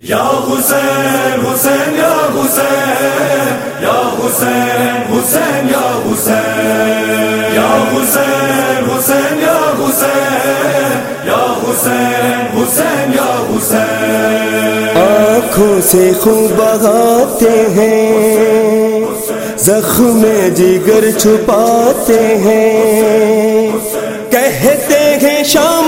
یا حسین حسین، یا حسین یا حسین حسین، یا حسین یا حسین حسین، یا حسین یا حسین حسین، یا حسین۔ آنکھوں سے خوب بہاتے ہیں، زخم جگر چھپاتے ہیں۔ کہتے ہیں شام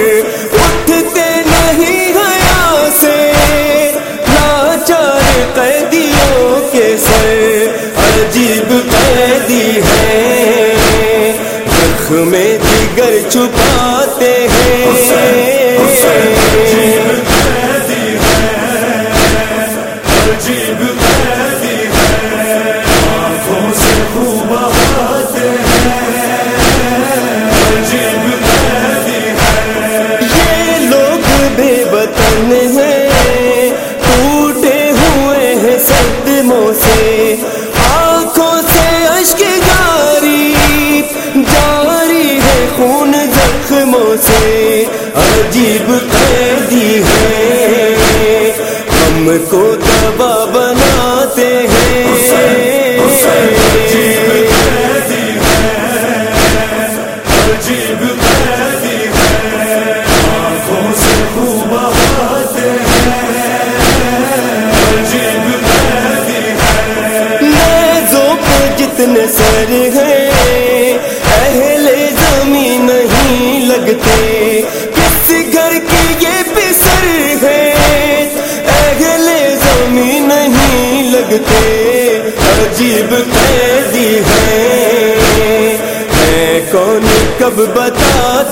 زخم میں جگر چھپاتے ہیں۔ عجیب غریب قیدی ہے۔ ہم کو دبا بناتے ہیں۔ میں جتنے سارے کب تیزی ہے۔ میں کون کب بتا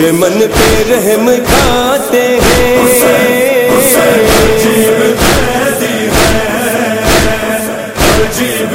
دشمن پہ رحم کھاتے ہیں۔ عجیب عجیب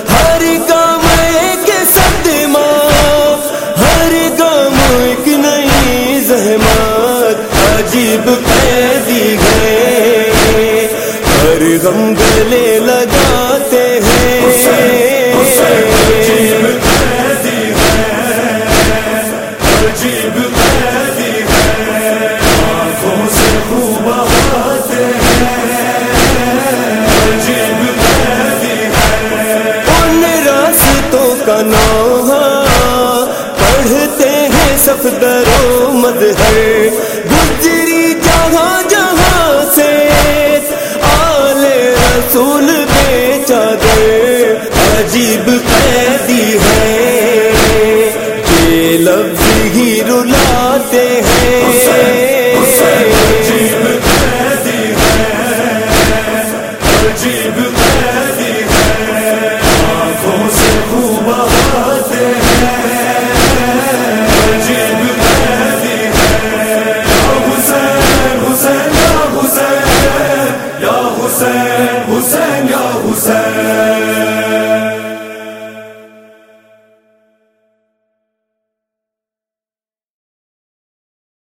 کا نوحہ پڑھتے ہیں سب درو ہے گجری جہاں جہاں سے آل رسول بے چادر